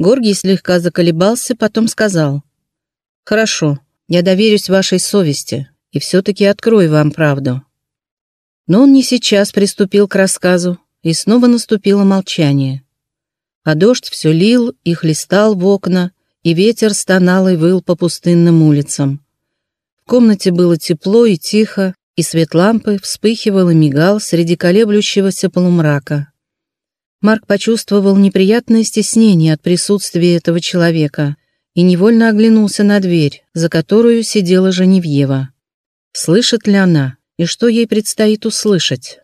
Горгий слегка заколебался, потом сказал. «Хорошо, я доверюсь вашей совести и все-таки открою вам правду». Но он не сейчас приступил к рассказу, и снова наступило молчание. А дождь все лил и хлестал в окна, и ветер стонал и выл по пустынным улицам. В комнате было тепло и тихо, и свет лампы вспыхивал и мигал среди колеблющегося полумрака. Марк почувствовал неприятное стеснение от присутствия этого человека и невольно оглянулся на дверь, за которую сидела Женевьева. Слышит ли она, и что ей предстоит услышать?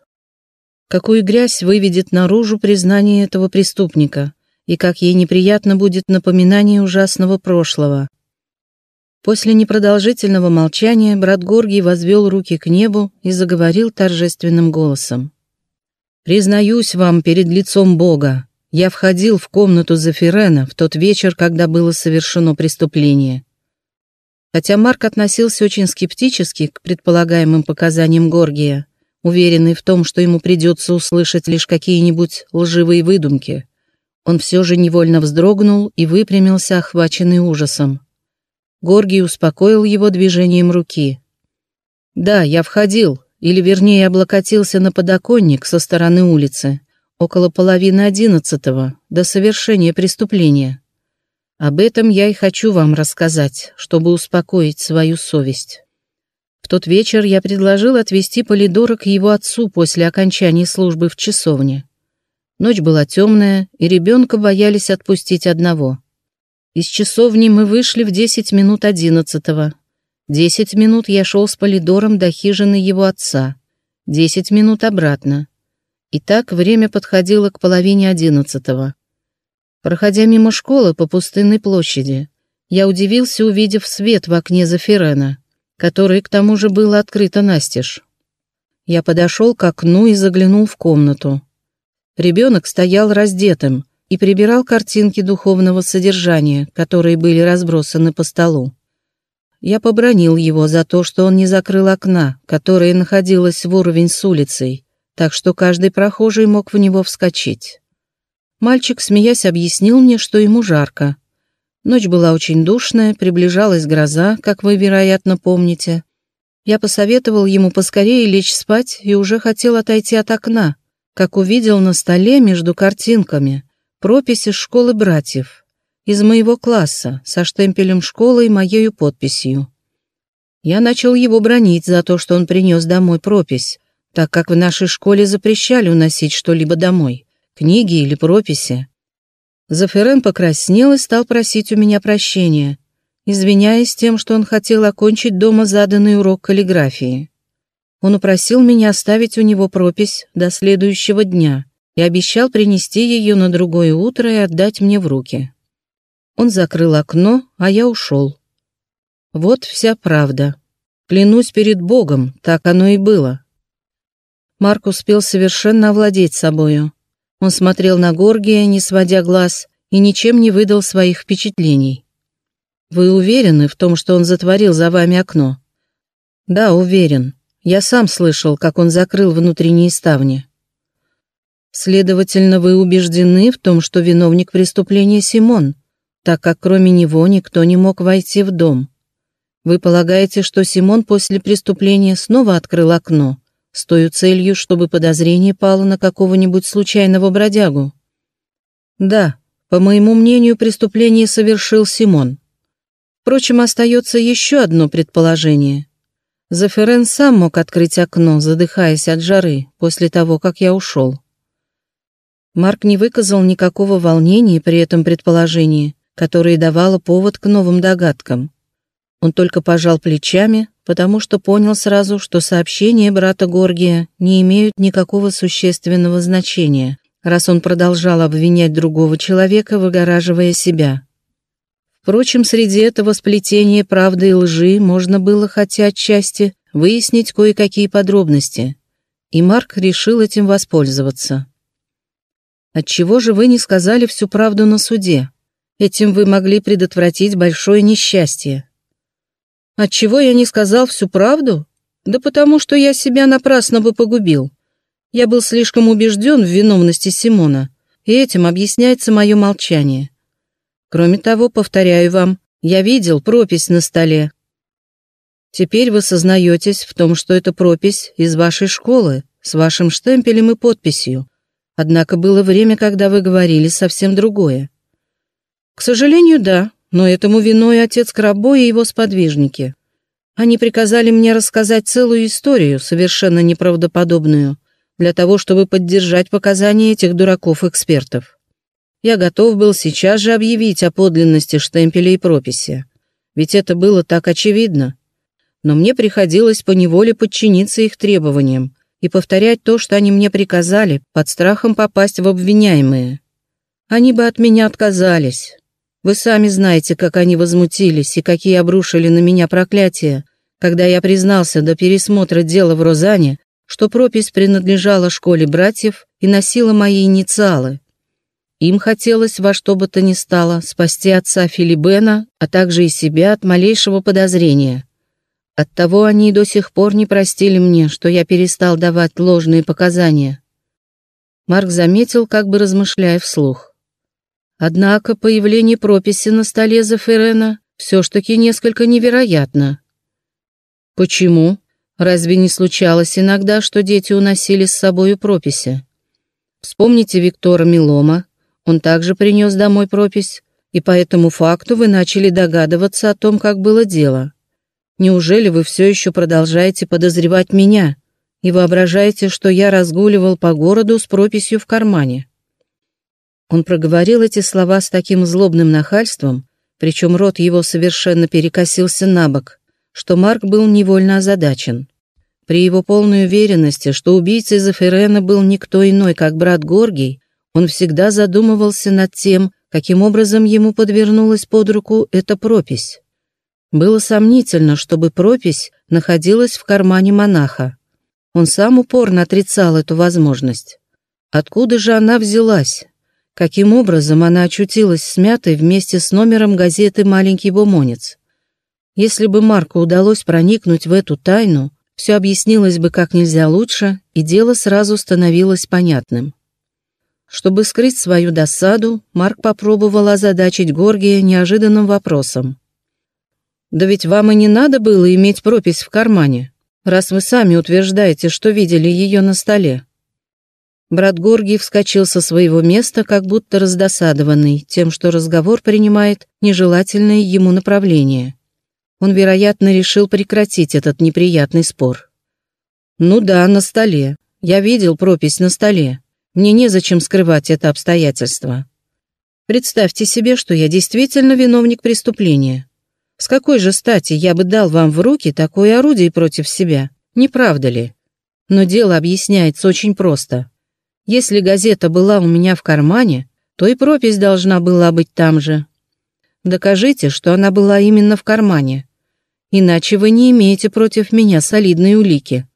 Какую грязь выведет наружу признание этого преступника, и как ей неприятно будет напоминание ужасного прошлого. После непродолжительного молчания брат Горгий возвел руки к небу и заговорил торжественным голосом. «Признаюсь вам перед лицом Бога, я входил в комнату Зафирена в тот вечер, когда было совершено преступление. Хотя Марк относился очень скептически к предполагаемым показаниям Горгия, уверенный в том, что ему придется услышать лишь какие-нибудь лживые выдумки, он все же невольно вздрогнул и выпрямился, охваченный ужасом. Горгий успокоил его движением руки. «Да, я входил, или вернее облокотился на подоконник со стороны улицы, около половины одиннадцатого, до совершения преступления. Об этом я и хочу вам рассказать, чтобы успокоить свою совесть. В тот вечер я предложил отвезти Полидора к его отцу после окончания службы в часовне. Ночь была темная, и ребенка боялись отпустить одного. Из часовни мы вышли в десять минут одиннадцатого. Десять минут я шел с Полидором до хижины его отца. Десять минут обратно. И так время подходило к половине одиннадцатого. Проходя мимо школы по пустынной площади, я удивился, увидев свет в окне Зафирена, который к тому же было открыто настежь. Я подошел к окну и заглянул в комнату. Ребенок стоял раздетым и прибирал картинки духовного содержания, которые были разбросаны по столу. Я побронил его за то, что он не закрыл окна, которое находилось в уровень с улицей, так что каждый прохожий мог в него вскочить. Мальчик, смеясь, объяснил мне, что ему жарко. Ночь была очень душная, приближалась гроза, как вы, вероятно, помните. Я посоветовал ему поскорее лечь спать и уже хотел отойти от окна, как увидел на столе между картинками пропись из школы братьев, из моего класса, со штемпелем школы и моею подписью. Я начал его бронить за то, что он принес домой пропись, так как в нашей школе запрещали уносить что-либо домой книги или прописи. Заферен покраснел и стал просить у меня прощения, извиняясь тем, что он хотел окончить дома заданный урок каллиграфии. Он упросил меня оставить у него пропись до следующего дня и обещал принести ее на другое утро и отдать мне в руки. Он закрыл окно, а я ушел. Вот вся правда. Клянусь перед Богом, так оно и было. Марк успел совершенно овладеть собою. Он смотрел на Горгия, не сводя глаз, и ничем не выдал своих впечатлений. «Вы уверены в том, что он затворил за вами окно?» «Да, уверен. Я сам слышал, как он закрыл внутренние ставни». «Следовательно, вы убеждены в том, что виновник преступления Симон, так как кроме него никто не мог войти в дом. Вы полагаете, что Симон после преступления снова открыл окно?» с той целью, чтобы подозрение пало на какого-нибудь случайного бродягу. Да, по моему мнению, преступление совершил Симон. Впрочем, остается еще одно предположение. Заферен сам мог открыть окно, задыхаясь от жары, после того, как я ушел. Марк не выказал никакого волнения при этом предположении, которое давало повод к новым догадкам. Он только пожал плечами, потому что понял сразу, что сообщения брата Горгия не имеют никакого существенного значения, раз он продолжал обвинять другого человека, выгораживая себя. Впрочем, среди этого сплетения правды и лжи можно было хотя отчасти выяснить кое-какие подробности, и Марк решил этим воспользоваться. «Отчего же вы не сказали всю правду на суде? Этим вы могли предотвратить большое несчастье», Отчего я не сказал всю правду? Да потому что я себя напрасно бы погубил. Я был слишком убежден в виновности Симона, и этим объясняется мое молчание. Кроме того, повторяю вам, я видел пропись на столе. Теперь вы сознаетесь в том, что это пропись из вашей школы, с вашим штемпелем и подписью. Однако было время, когда вы говорили совсем другое. К сожалению, да, но этому виной отец Крабо и его сподвижники. Они приказали мне рассказать целую историю, совершенно неправдоподобную, для того, чтобы поддержать показания этих дураков-экспертов. Я готов был сейчас же объявить о подлинности штемпеля и прописи. Ведь это было так очевидно. Но мне приходилось поневоле подчиниться их требованиям и повторять то, что они мне приказали, под страхом попасть в обвиняемые. Они бы от меня отказались. Вы сами знаете, как они возмутились и какие обрушили на меня проклятия, когда я признался до пересмотра дела в Розане, что пропись принадлежала школе братьев и носила мои инициалы. Им хотелось во что бы то ни стало спасти отца Филибена, а также и себя от малейшего подозрения. Оттого они до сих пор не простили мне, что я перестал давать ложные показания. Марк заметил, как бы размышляя вслух. Однако появление прописи на столе Заферена все ж таки несколько невероятно. Почему? Разве не случалось иногда, что дети уносили с собою прописи? Вспомните Виктора Милома, он также принес домой пропись, и по этому факту вы начали догадываться о том, как было дело. Неужели вы все еще продолжаете подозревать меня и воображаете, что я разгуливал по городу с прописью в кармане? Он проговорил эти слова с таким злобным нахальством, причем рот его совершенно перекосился на бок, что Марк был невольно озадачен. При его полной уверенности, что убийцей Заферена был никто иной, как брат Горгий, он всегда задумывался над тем, каким образом ему подвернулась под руку эта пропись. Было сомнительно, чтобы пропись находилась в кармане монаха. Он сам упорно отрицал эту возможность. Откуда же она взялась? Каким образом она очутилась смятой вместе с номером газеты «Маленький бумонец»? Если бы Марку удалось проникнуть в эту тайну, все объяснилось бы как нельзя лучше, и дело сразу становилось понятным. Чтобы скрыть свою досаду, Марк попробовал озадачить Горгия неожиданным вопросом. «Да ведь вам и не надо было иметь пропись в кармане, раз вы сами утверждаете, что видели ее на столе». Брат Горгий вскочил со своего места, как будто раздосадованный тем, что разговор принимает нежелательное ему направление. Он, вероятно, решил прекратить этот неприятный спор. «Ну да, на столе. Я видел пропись на столе. Мне незачем скрывать это обстоятельство. Представьте себе, что я действительно виновник преступления. С какой же стати я бы дал вам в руки такое орудие против себя, не правда ли? Но дело объясняется очень просто. Если газета была у меня в кармане, то и пропись должна была быть там же. Докажите, что она была именно в кармане. Иначе вы не имеете против меня солидной улики.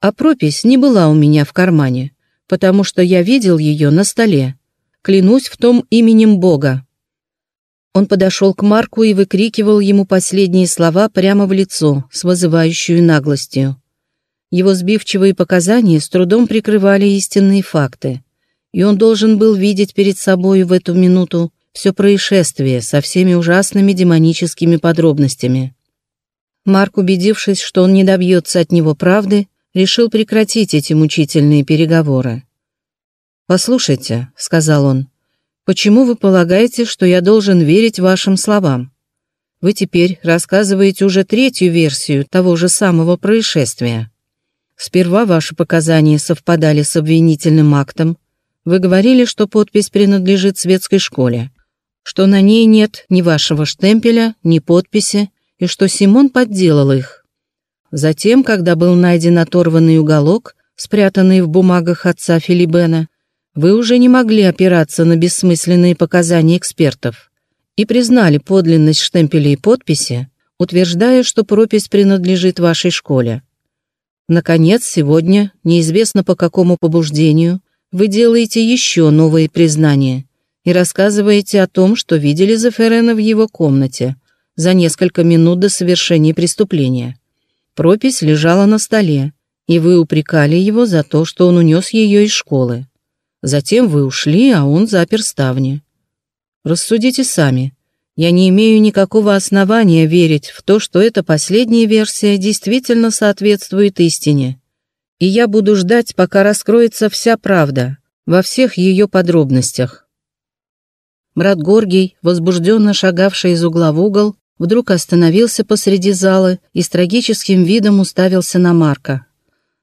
А пропись не была у меня в кармане, потому что я видел ее на столе. Клянусь в том именем Бога. Он подошел к Марку и выкрикивал ему последние слова прямо в лицо, с вызывающей наглостью. Его сбивчивые показания с трудом прикрывали истинные факты, и он должен был видеть перед собой в эту минуту все происшествие со всеми ужасными демоническими подробностями. Марк, убедившись, что он не добьется от него правды, решил прекратить эти мучительные переговоры. «Послушайте», — сказал он, — «почему вы полагаете, что я должен верить вашим словам? Вы теперь рассказываете уже третью версию того же самого происшествия. Сперва ваши показания совпадали с обвинительным актом. Вы говорили, что подпись принадлежит светской школе, что на ней нет ни вашего штемпеля, ни подписи, и что Симон подделал их. Затем, когда был найден оторванный уголок, спрятанный в бумагах отца Филибена, вы уже не могли опираться на бессмысленные показания экспертов и признали подлинность штемпеля и подписи, утверждая, что пропись принадлежит вашей школе. Наконец, сегодня, неизвестно по какому побуждению, вы делаете еще новые признания и рассказываете о том, что видели Зеферена в его комнате за несколько минут до совершения преступления. Пропись лежала на столе, и вы упрекали его за то, что он унес ее из школы. Затем вы ушли, а он запер ставни. Рассудите сами. Я не имею никакого основания верить в то, что эта последняя версия действительно соответствует истине. И я буду ждать, пока раскроется вся правда, во всех ее подробностях. Брат Горгий, возбужденно шагавший из угла в угол, вдруг остановился посреди зала и с трагическим видом уставился на Марка.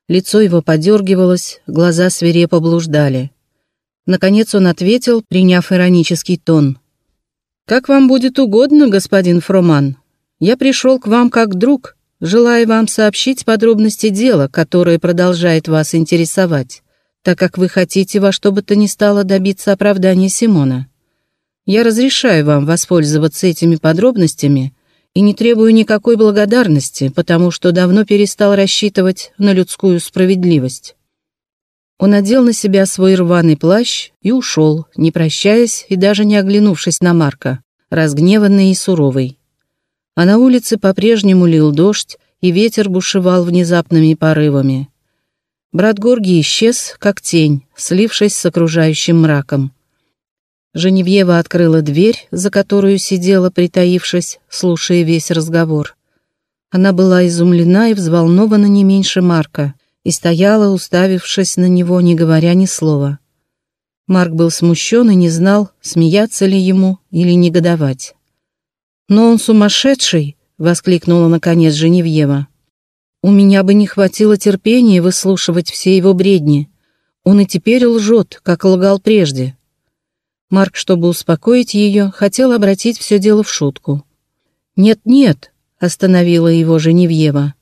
Лицо его подергивалось, глаза свирепо блуждали. Наконец он ответил, приняв иронический тон. «Как вам будет угодно, господин Фроман. Я пришел к вам как друг, желая вам сообщить подробности дела, которое продолжает вас интересовать, так как вы хотите во что бы то ни стало добиться оправдания Симона. Я разрешаю вам воспользоваться этими подробностями и не требую никакой благодарности, потому что давно перестал рассчитывать на людскую справедливость. Он надел на себя свой рваный плащ и ушел, не прощаясь и даже не оглянувшись на Марка, разгневанный и суровый. А на улице по-прежнему лил дождь, и ветер бушевал внезапными порывами. Брат Горгий исчез, как тень, слившись с окружающим мраком. Женевьева открыла дверь, за которую сидела, притаившись, слушая весь разговор. Она была изумлена и взволнована не меньше Марка, и стояла, уставившись на него, не говоря ни слова. Марк был смущен и не знал, смеяться ли ему или негодовать. «Но он сумасшедший!» — воскликнула наконец Женевьева. «У меня бы не хватило терпения выслушивать все его бредни. Он и теперь лжет, как лгал прежде. Марк, чтобы успокоить ее, хотел обратить все дело в шутку. «Нет-нет», — остановила его Женевьева.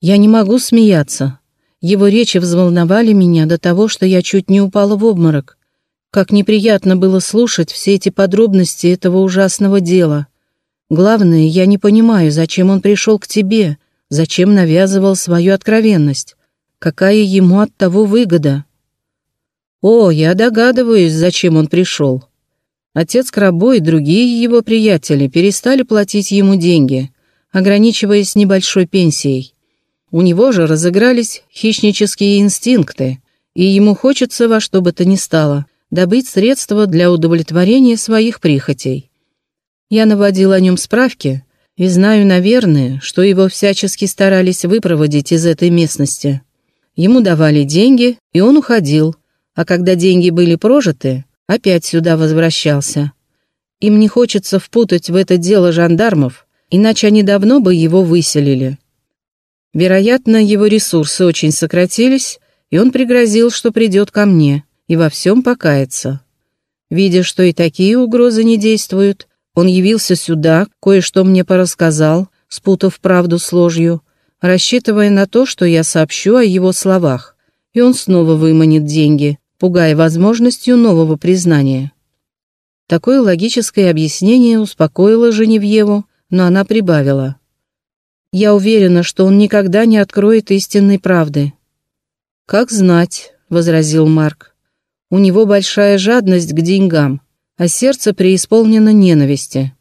«Я не могу смеяться. Его речи взволновали меня до того, что я чуть не упала в обморок. Как неприятно было слушать все эти подробности этого ужасного дела. Главное, я не понимаю, зачем он пришел к тебе, зачем навязывал свою откровенность. Какая ему от того выгода?» «О, я догадываюсь, зачем он пришел». Отец Крабо и другие его приятели перестали платить ему деньги, ограничиваясь небольшой пенсией. У него же разыгрались хищнические инстинкты, и ему хочется во что бы то ни стало добыть средства для удовлетворения своих прихотей. Я наводил о нем справки и знаю, наверное, что его всячески старались выпроводить из этой местности. Ему давали деньги, и он уходил, а когда деньги были прожиты, опять сюда возвращался. Им не хочется впутать в это дело жандармов, иначе они давно бы его выселили. Вероятно, его ресурсы очень сократились, и он пригрозил, что придет ко мне и во всем покается. Видя, что и такие угрозы не действуют, он явился сюда, кое-что мне порассказал, спутав правду с ложью, рассчитывая на то, что я сообщу о его словах, и он снова выманит деньги, пугая возможностью нового признания. Такое логическое объяснение успокоило Женевьеву, но она прибавила. «Я уверена, что он никогда не откроет истинной правды». «Как знать», — возразил Марк. «У него большая жадность к деньгам, а сердце преисполнено ненависти.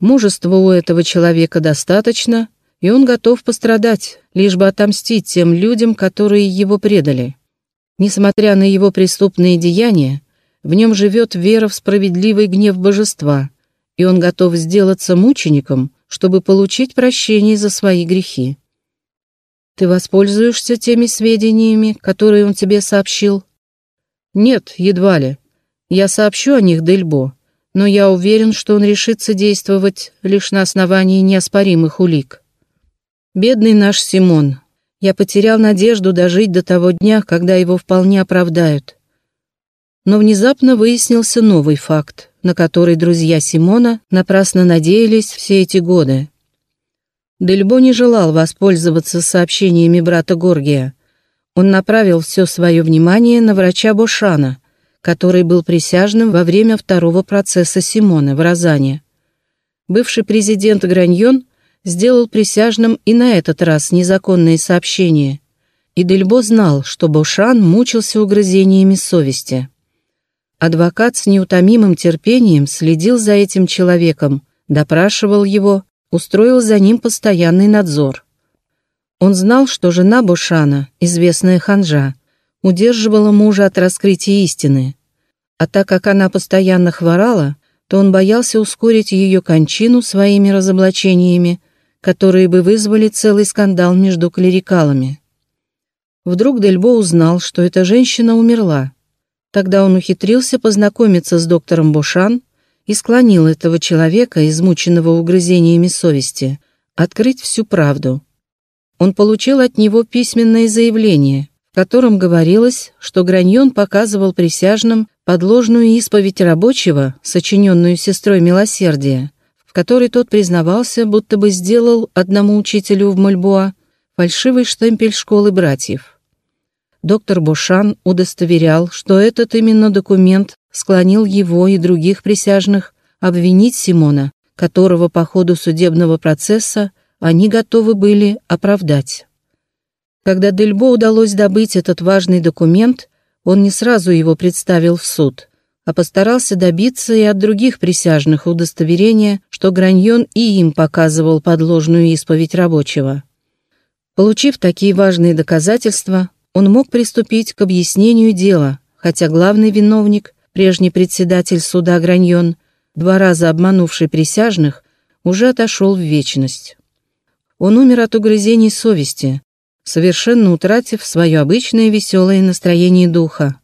Мужества у этого человека достаточно, и он готов пострадать, лишь бы отомстить тем людям, которые его предали. Несмотря на его преступные деяния, в нем живет вера в справедливый гнев божества, и он готов сделаться мучеником, чтобы получить прощение за свои грехи. Ты воспользуешься теми сведениями, которые он тебе сообщил? Нет, едва ли. Я сообщу о них Дельбо, но я уверен, что он решится действовать лишь на основании неоспоримых улик. Бедный наш Симон, я потерял надежду дожить до того дня, когда его вполне оправдают. Но внезапно выяснился новый факт, на который друзья Симона напрасно надеялись все эти годы. Дельбо не желал воспользоваться сообщениями брата Горгия. Он направил все свое внимание на врача Бошана, который был присяжным во время второго процесса Симона в Розане. Бывший президент Граньон сделал присяжным и на этот раз незаконные сообщения. И Дельбо знал, что Бошан мучился угрызениями совести. Адвокат с неутомимым терпением следил за этим человеком, допрашивал его, устроил за ним постоянный надзор. Он знал, что жена Бушана, известная ханжа, удерживала мужа от раскрытия истины. А так как она постоянно хворала, то он боялся ускорить ее кончину своими разоблачениями, которые бы вызвали целый скандал между клерикалами. Вдруг Дельбо узнал, что эта женщина умерла. Тогда он ухитрился познакомиться с доктором Бошан и склонил этого человека, измученного угрызениями совести, открыть всю правду. Он получил от него письменное заявление, в котором говорилось, что Граньон показывал присяжным подложную исповедь рабочего, сочиненную сестрой милосердия, в которой тот признавался, будто бы сделал одному учителю в Мальбуа фальшивый штемпель школы братьев. Доктор Бошан удостоверял, что этот именно документ склонил его и других присяжных обвинить Симона, которого по ходу судебного процесса они готовы были оправдать. Когда Дельбо удалось добыть этот важный документ, он не сразу его представил в суд, а постарался добиться и от других присяжных удостоверения, что Граньон и им показывал подложную исповедь рабочего. Получив такие важные доказательства, он мог приступить к объяснению дела, хотя главный виновник, прежний председатель суда Граньон, два раза обманувший присяжных, уже отошел в вечность. Он умер от угрызений совести, совершенно утратив свое обычное веселое настроение духа.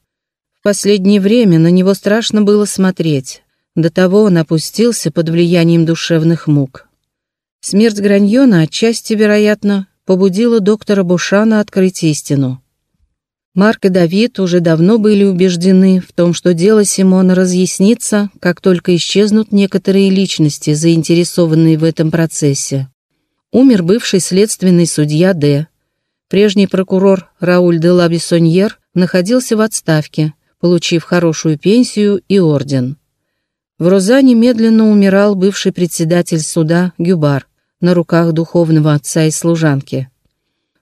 В последнее время на него страшно было смотреть. До того он опустился под влиянием душевных мук. Смерть Граньона отчасти, вероятно, побудила доктора Бушана открыть истину. Марк и Давид уже давно были убеждены в том, что дело Симона разъяснится, как только исчезнут некоторые личности, заинтересованные в этом процессе. Умер бывший следственный судья Д. Прежний прокурор Рауль де Лабисоньер находился в отставке, получив хорошую пенсию и орден. В Розане медленно умирал бывший председатель суда Гюбар на руках духовного отца и служанки.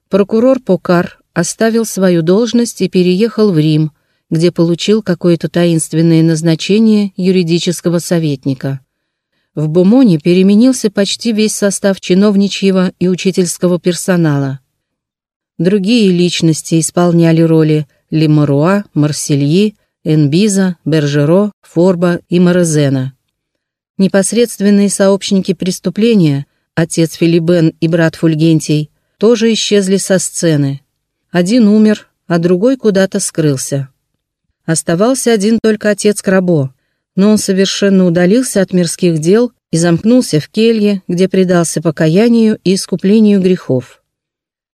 Прокурор Покар оставил свою должность и переехал в Рим, где получил какое-то таинственное назначение юридического советника. В Бумоне переменился почти весь состав чиновничьего и учительского персонала. Другие личности исполняли роли Лемаруа, Марсельи, Энбиза, Бержеро, Форба и Морезена. Непосредственные сообщники преступления, отец Филибен и брат Фульгентий, тоже исчезли со сцены. Один умер, а другой куда-то скрылся. Оставался один только отец Крабо, но он совершенно удалился от мирских дел и замкнулся в келье, где предался покаянию и искуплению грехов.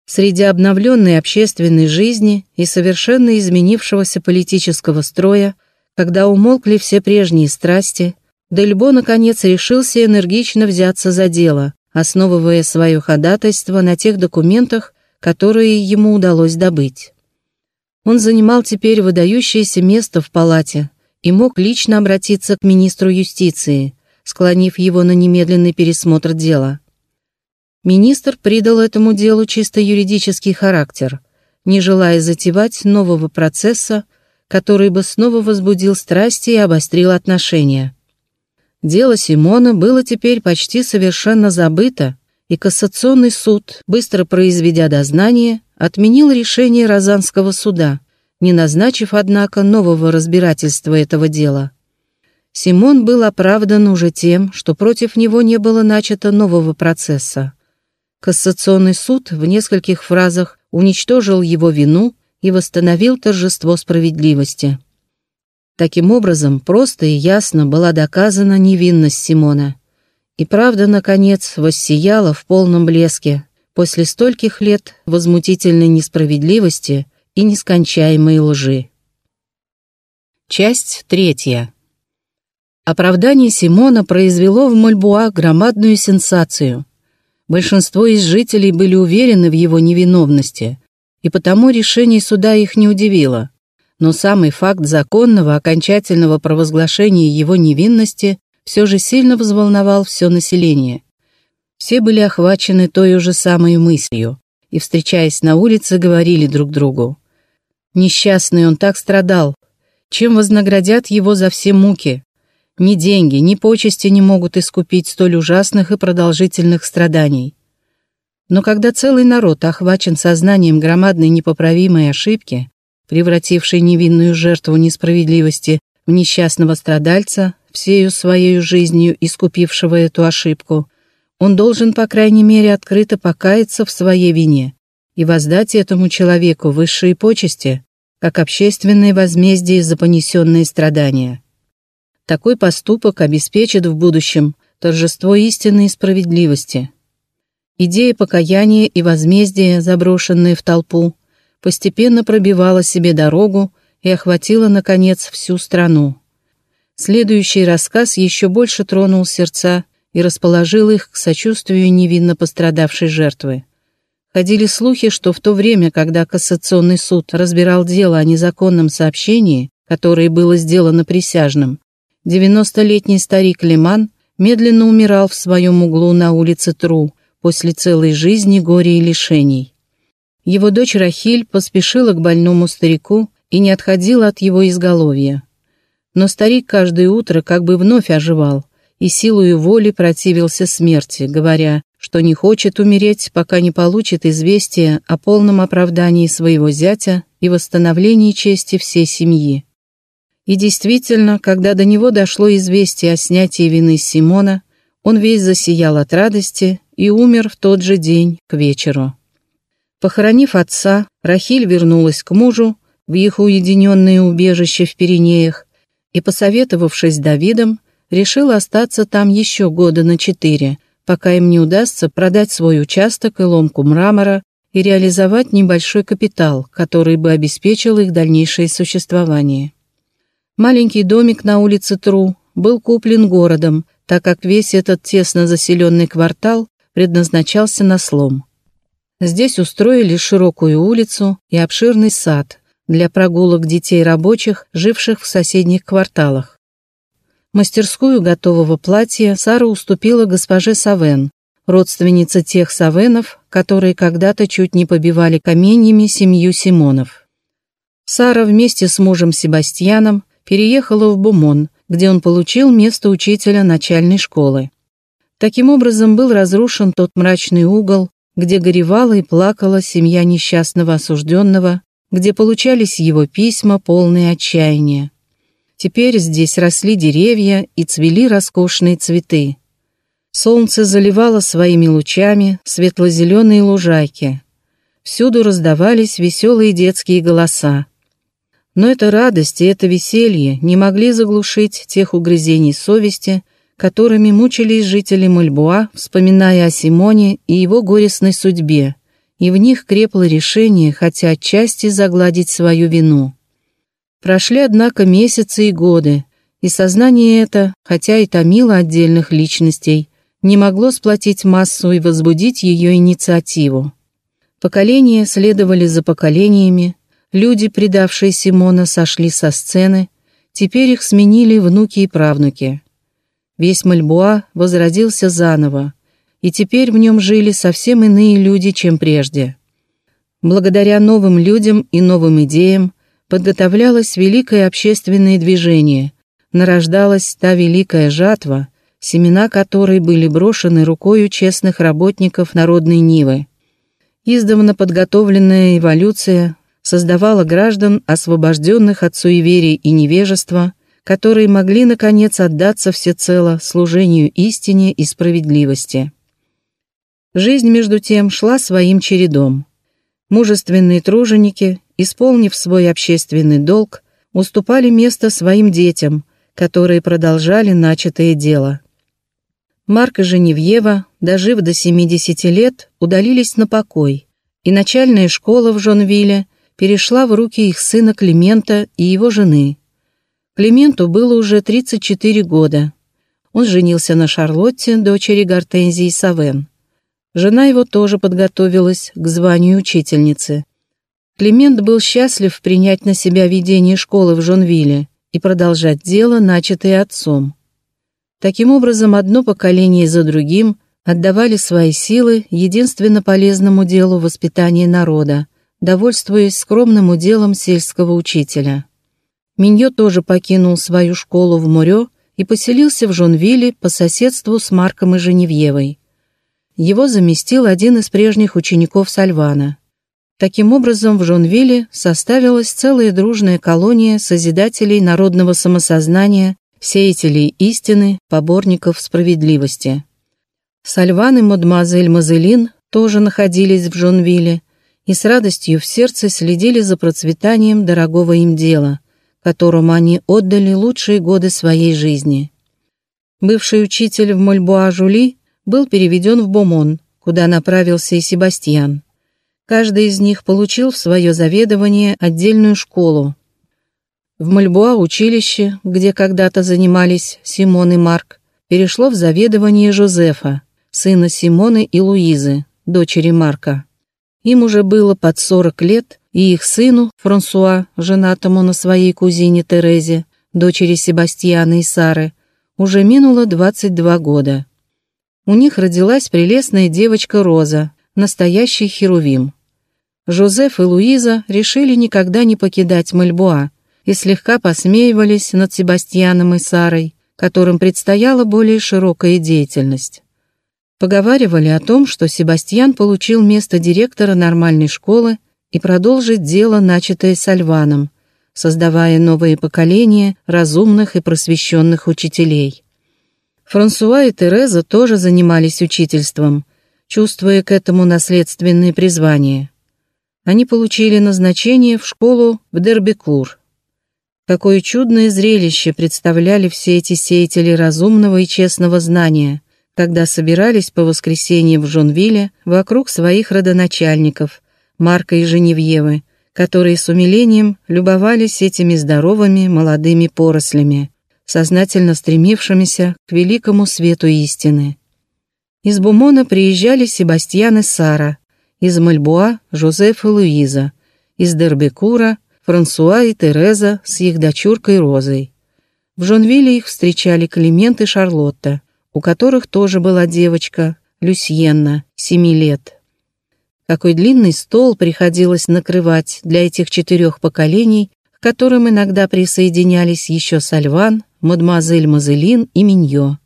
Среди обновленной общественной жизни и совершенно изменившегося политического строя, когда умолкли все прежние страсти, Дельбо наконец решился энергично взяться за дело, основывая свое ходатайство на тех документах, которые ему удалось добыть. Он занимал теперь выдающееся место в палате и мог лично обратиться к министру юстиции, склонив его на немедленный пересмотр дела. Министр придал этому делу чисто юридический характер, не желая затевать нового процесса, который бы снова возбудил страсти и обострил отношения. Дело Симона было теперь почти совершенно забыто, и Кассационный суд, быстро произведя дознание, отменил решение Розанского суда, не назначив, однако, нового разбирательства этого дела. Симон был оправдан уже тем, что против него не было начато нового процесса. Кассационный суд в нескольких фразах уничтожил его вину и восстановил торжество справедливости. Таким образом, просто и ясно была доказана невинность Симона. И правда, наконец, воссияла в полном блеске после стольких лет возмутительной несправедливости и нескончаемой лжи. Часть третья. Оправдание Симона произвело в Мальбуа громадную сенсацию – Большинство из жителей были уверены в его невиновности, и потому решение суда их не удивило. Но самый факт законного окончательного провозглашения его невинности все же сильно взволновал все население. Все были охвачены той же самой мыслью и, встречаясь на улице, говорили друг другу. Несчастный он так страдал. Чем вознаградят его за все муки? Ни деньги, ни почести не могут искупить столь ужасных и продолжительных страданий. Но когда целый народ охвачен сознанием громадной непоправимой ошибки, превратившей невинную жертву несправедливости в несчастного страдальца, всею своей жизнью искупившего эту ошибку, он должен, по крайней мере, открыто покаяться в своей вине и воздать этому человеку высшие почести, как общественное возмездие за понесенные страдания. Такой поступок обеспечит в будущем торжество истины и справедливости. Идея покаяния и возмездия, заброшенная в толпу, постепенно пробивала себе дорогу и охватила, наконец, всю страну. Следующий рассказ еще больше тронул сердца и расположил их к сочувствию невинно пострадавшей жертвы. Ходили слухи, что в то время, когда Кассационный суд разбирал дело о незаконном сообщении, которое было сделано присяжным, 90-летний старик Лиман медленно умирал в своем углу на улице Тру после целой жизни горя и лишений. Его дочь Рахиль поспешила к больному старику и не отходила от его изголовья. Но старик каждое утро как бы вновь оживал и силою воли противился смерти, говоря, что не хочет умереть, пока не получит известие о полном оправдании своего зятя и восстановлении чести всей семьи. И действительно, когда до него дошло известие о снятии вины Симона, он весь засиял от радости и умер в тот же день, к вечеру. Похоронив отца, Рахиль вернулась к мужу в их уединенное убежище в Пиренеях и, посоветовавшись с Давидом, решила остаться там еще года на четыре, пока им не удастся продать свой участок и ломку мрамора и реализовать небольшой капитал, который бы обеспечил их дальнейшее существование. Маленький домик на улице Тру был куплен городом, так как весь этот тесно заселенный квартал предназначался на слом. Здесь устроили широкую улицу и обширный сад для прогулок детей рабочих, живших в соседних кварталах. Мастерскую готового платья Сара уступила госпоже Савен, родственнице тех Савенов, которые когда-то чуть не побивали каменьями семью Симонов. Сара вместе с мужем Себастьяном переехала в Бумон, где он получил место учителя начальной школы. Таким образом был разрушен тот мрачный угол, где горевала и плакала семья несчастного осужденного, где получались его письма, полные отчаяния. Теперь здесь росли деревья и цвели роскошные цветы. Солнце заливало своими лучами светло-зеленые лужайки. Всюду раздавались веселые детские голоса. Но эта радость и это веселье не могли заглушить тех угрызений совести, которыми мучились жители Мальбуа, вспоминая о Симоне и его горестной судьбе, и в них крепло решение, хотя отчасти загладить свою вину. Прошли, однако, месяцы и годы, и сознание это, хотя и томило отдельных личностей, не могло сплотить массу и возбудить ее инициативу. Поколения следовали за поколениями, люди, предавшие Симона, сошли со сцены, теперь их сменили внуки и правнуки. Весь Мальбуа возродился заново, и теперь в нем жили совсем иные люди, чем прежде. Благодаря новым людям и новым идеям подготовлялось великое общественное движение, нарождалась та великая жатва, семена которой были брошены рукою честных работников народной Нивы. Издавна подготовленная эволюция создавала граждан, освобожденных от суеверий и невежества, которые могли, наконец, отдаться всецело служению истине и справедливости. Жизнь, между тем, шла своим чередом. Мужественные труженики, исполнив свой общественный долг, уступали место своим детям, которые продолжали начатое дело. Марк и Женевьева, дожив до 70 лет, удалились на покой, и начальная школа в Жонвилле перешла в руки их сына Климента и его жены – Клименту было уже 34 года. Он женился на Шарлотте, дочери Гортензии Савен. Жена его тоже подготовилась к званию учительницы. Климент был счастлив принять на себя ведение школы в Жонвилле и продолжать дело, начатое отцом. Таким образом, одно поколение за другим отдавали свои силы единственно полезному делу воспитания народа, довольствуясь скромным уделом сельского учителя. Миньо тоже покинул свою школу в Мурё и поселился в Жонвилле по соседству с Марком и Женевьевой. Его заместил один из прежних учеников Сальвана. Таким образом, в Жонвилле составилась целая дружная колония созидателей народного самосознания сеятелей истины, поборников справедливости. Сальван и мадемуазель Мазелин тоже находились в Жонвилле и с радостью в сердце следили за процветанием дорогого им дела, которому они отдали лучшие годы своей жизни. Бывший учитель в Мольбуа-Жули был переведен в Бомон, куда направился и Себастьян. Каждый из них получил в свое заведование отдельную школу. В Мальбуа училище, где когда-то занимались Симон и Марк, перешло в заведование Жозефа, сына Симоны и Луизы, дочери Марка. Им уже было под 40 лет, и их сыну, Франсуа, женатому на своей кузине Терезе, дочери Себастьяна и Сары, уже минуло 22 года. У них родилась прелестная девочка Роза, настоящий херувим. Жозеф и Луиза решили никогда не покидать Мальбуа и слегка посмеивались над Себастьяном и Сарой, которым предстояла более широкая деятельность. Поговаривали о том, что Себастьян получил место директора нормальной школы и продолжит дело, начатое Сальваном, создавая новые поколения разумных и просвещенных учителей. Франсуа и Тереза тоже занимались учительством, чувствуя к этому наследственные призвания. Они получили назначение в школу в Дербекур. Какое чудное зрелище представляли все эти сеятели разумного и честного знания, когда собирались по воскресеньям в Жонвилле вокруг своих родоначальников, Марка и Женевьевы, которые с умилением любовались этими здоровыми молодыми порослями, сознательно стремившимися к великому свету истины. Из Бумона приезжали Себастьян и Сара, из Мальбуа – Жозеф и Луиза, из Дербекура – Франсуа и Тереза с их дочуркой Розой. В Жонвилле их встречали Климент и Шарлотта, у которых тоже была девочка, Люсьенна, семи лет. Какой длинный стол приходилось накрывать для этих четырех поколений, которым иногда присоединялись еще Сальван, мадемуазель Мазелин и Миньо.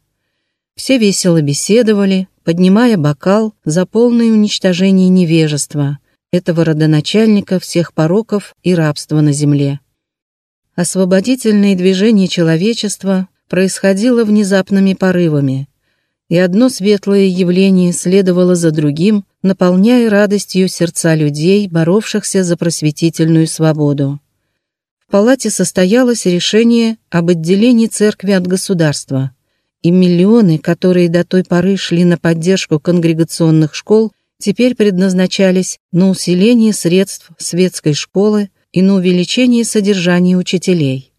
Все весело беседовали, поднимая бокал за полное уничтожение невежества, этого родоначальника всех пороков и рабства на земле. Освободительное движение человечества происходило внезапными порывами, и одно светлое явление следовало за другим, наполняя радостью сердца людей, боровшихся за просветительную свободу. В палате состоялось решение об отделении церкви от государства, и миллионы, которые до той поры шли на поддержку конгрегационных школ, теперь предназначались на усиление средств светской школы и на увеличение содержания учителей.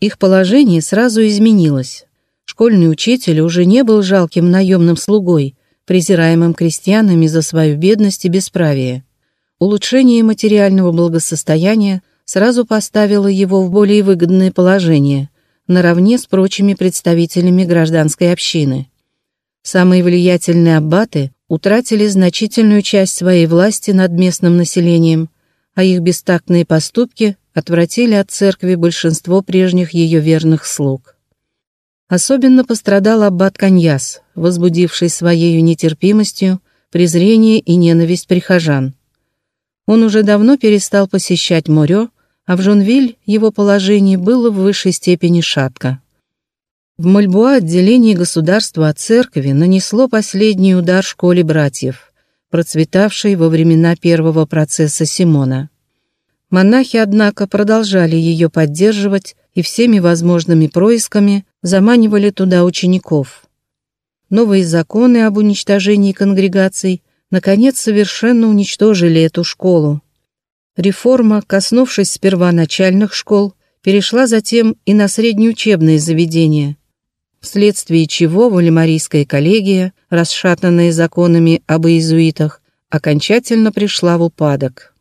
Их положение сразу изменилось. Школьный учитель уже не был жалким наемным слугой, презираемым крестьянами за свою бедность и бесправие. Улучшение материального благосостояния сразу поставило его в более выгодное положение, наравне с прочими представителями гражданской общины. Самые влиятельные аббаты утратили значительную часть своей власти над местным населением, а их бестактные поступки отвратили от церкви большинство прежних ее верных слуг. Особенно пострадал аббат Каньяс, возбудивший своей нетерпимостью презрение и ненависть прихожан. Он уже давно перестал посещать Морё, а в Жонвиль его положение было в высшей степени шатко. В Мальбуа отделение государства от церкви нанесло последний удар школе братьев, процветавшей во времена первого процесса Симона. Монахи, однако, продолжали ее поддерживать и всеми возможными происками заманивали туда учеников. Новые законы об уничтожении конгрегаций наконец совершенно уничтожили эту школу. Реформа, коснувшись сперва начальных школ, перешла затем и на среднеучебные заведения, вследствие чего Валимарийская коллегия, расшатанная законами об иезуитах, окончательно пришла в упадок.